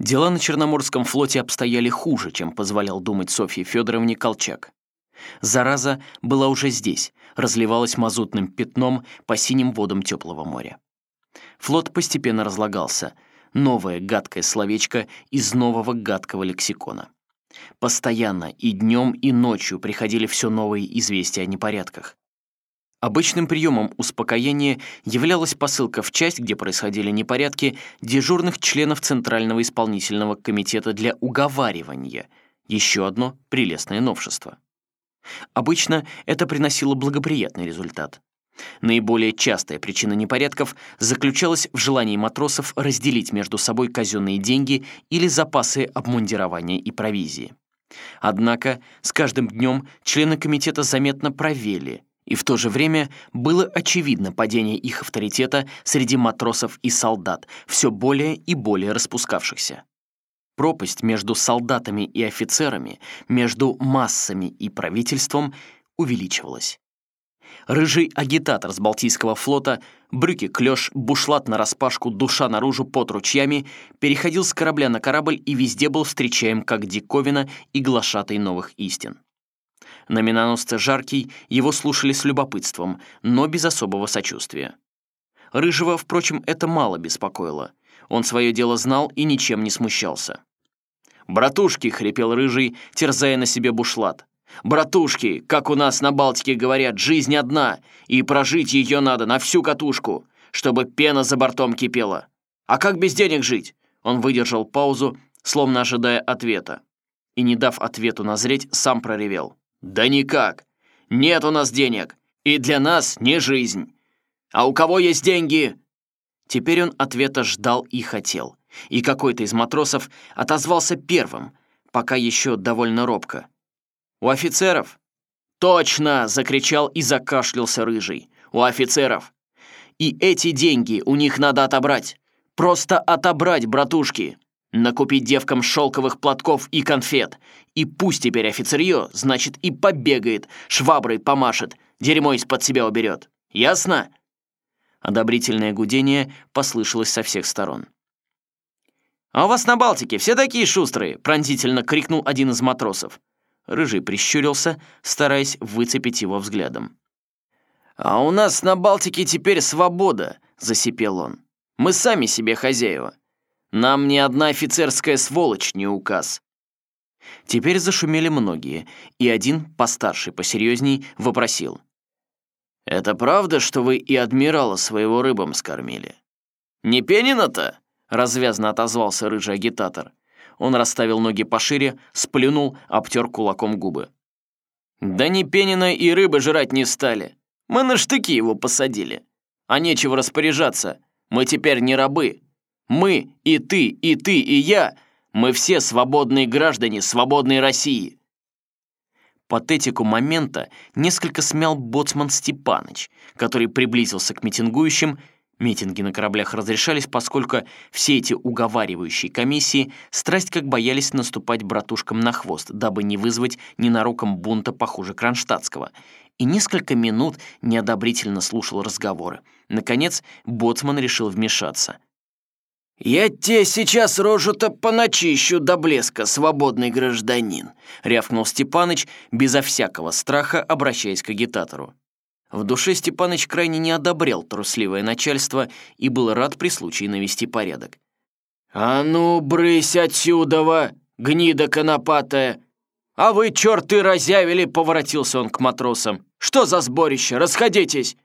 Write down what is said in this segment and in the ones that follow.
Дела на Черноморском флоте обстояли хуже, чем позволял думать Софье Федоровне Колчак. Зараза была уже здесь, разливалась мазутным пятном по синим водам теплого моря. Флот постепенно разлагался. Новое гадкое словечко из нового гадкого лексикона. Постоянно и днем, и ночью приходили все новые известия о непорядках. Обычным приемом успокоения являлась посылка в часть, где происходили непорядки, дежурных членов Центрального исполнительного комитета для уговаривания. Еще одно прелестное новшество. Обычно это приносило благоприятный результат. Наиболее частая причина непорядков заключалась в желании матросов разделить между собой казенные деньги или запасы обмундирования и провизии. Однако с каждым днем члены комитета заметно провели – и в то же время было очевидно падение их авторитета среди матросов и солдат, все более и более распускавшихся. Пропасть между солдатами и офицерами, между массами и правительством увеличивалась. Рыжий агитатор с Балтийского флота, брюки клёш, бушлат нараспашку, душа наружу под ручьями, переходил с корабля на корабль и везде был встречаем как диковина и глашатай новых истин. На миноносце Жаркий его слушали с любопытством, но без особого сочувствия. Рыжего, впрочем, это мало беспокоило. Он свое дело знал и ничем не смущался. «Братушки!» — хрипел Рыжий, терзая на себе бушлат. «Братушки, как у нас на Балтике говорят, жизнь одна, и прожить ее надо на всю катушку, чтобы пена за бортом кипела. А как без денег жить?» Он выдержал паузу, словно ожидая ответа. И, не дав ответу назреть, сам проревел. «Да никак. Нет у нас денег. И для нас не жизнь. А у кого есть деньги?» Теперь он ответа ждал и хотел. И какой-то из матросов отозвался первым, пока еще довольно робко. «У офицеров?» «Точно!» — закричал и закашлялся рыжий. «У офицеров! И эти деньги у них надо отобрать! Просто отобрать, братушки!» Накупить девкам шелковых платков и конфет. И пусть теперь офицерье, значит, и побегает, шваброй помашет, дерьмо из-под себя уберет. Ясно?» Одобрительное гудение послышалось со всех сторон. «А у вас на Балтике все такие шустрые!» — пронзительно крикнул один из матросов. Рыжий прищурился, стараясь выцепить его взглядом. «А у нас на Балтике теперь свобода!» — засипел он. «Мы сами себе хозяева. Нам ни одна офицерская сволочь не указ». Теперь зашумели многие, и один, постарше, посерьезней, вопросил. «Это правда, что вы и адмирала своего рыбам скормили?» «Не Пенина-то?» — развязно отозвался рыжий агитатор. Он расставил ноги пошире, сплюнул, обтер кулаком губы. «Да ни Пенина и рыбы жрать не стали. Мы на штыки его посадили. А нечего распоряжаться. Мы теперь не рабы. Мы, и ты, и ты, и я, мы все свободные граждане свободной России. Патетику момента несколько смял боцман Степаныч, который приблизился к митингующим. Митинги на кораблях разрешались, поскольку все эти уговаривающие комиссии страсть как боялись наступать братушкам на хвост, дабы не вызвать ненароком бунта похуже кронштадтского, и несколько минут неодобрительно слушал разговоры. Наконец, боцман решил вмешаться — «Я тебе сейчас рожу-то поначищу до блеска, свободный гражданин», — рявкнул Степаныч, безо всякого страха обращаясь к агитатору. В душе Степаныч крайне не одобрял трусливое начальство и был рад при случае навести порядок. «А ну, брысь отсюда, гнида конопатая! А вы, черты, разявили!» — поворотился он к матросам. «Что за сборище? Расходитесь!»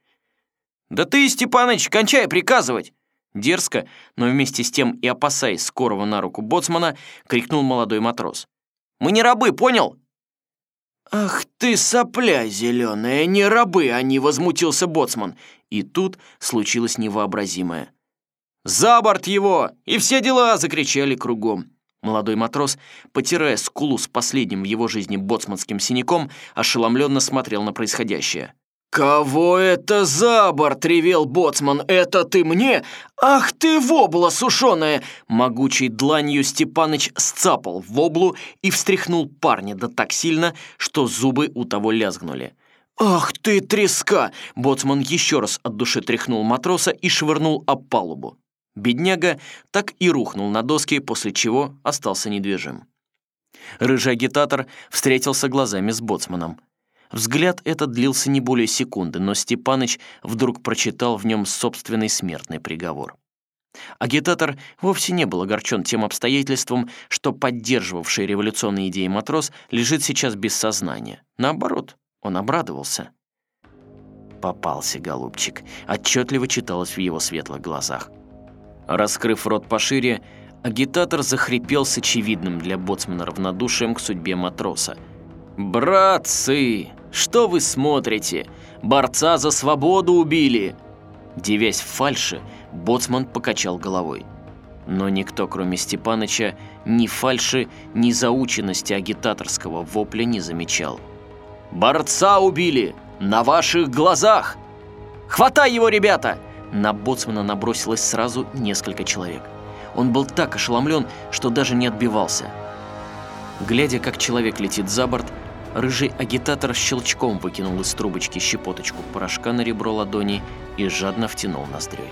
«Да ты, Степаныч, кончай приказывать!» Дерзко, но вместе с тем и опасаясь скорого на руку боцмана, крикнул молодой матрос. «Мы не рабы, понял?» «Ах ты, сопля зеленая, не рабы они!» — возмутился боцман. И тут случилось невообразимое. «За борт его! И все дела!» — закричали кругом. Молодой матрос, потирая скулу с последним в его жизни боцманским синяком, ошеломленно смотрел на происходящее. «Кого это за борт?» — ревел боцман. «Это ты мне? Ах ты, вобла сушеная!» Могучей дланью Степаныч сцапал воблу и встряхнул парня да так сильно, что зубы у того лязгнули. «Ах ты, треска!» Боцман еще раз от души тряхнул матроса и швырнул об палубу. Бедняга так и рухнул на доски, после чего остался недвижим. Рыжий агитатор встретился глазами с боцманом. Взгляд этот длился не более секунды, но Степаныч вдруг прочитал в нем собственный смертный приговор. Агитатор вовсе не был огорчен тем обстоятельством, что поддерживавший революционные идеи матрос лежит сейчас без сознания. Наоборот, он обрадовался. «Попался, голубчик», — отчетливо читалось в его светлых глазах. Раскрыв рот пошире, агитатор захрипел с очевидным для боцмана равнодушием к судьбе матроса. «Братцы, что вы смотрите? Борца за свободу убили!» Девясь в фальши, боцман покачал головой. Но никто, кроме Степаныча, ни фальши, ни заученности агитаторского вопля не замечал. «Борца убили! На ваших глазах! Хватай его, ребята!» На боцмана набросилось сразу несколько человек. Он был так ошеломлен, что даже не отбивался. Глядя, как человек летит за борт, рыжий агитатор щелчком выкинул из трубочки щепоточку порошка на ребро ладони и жадно втянул ноздрёй.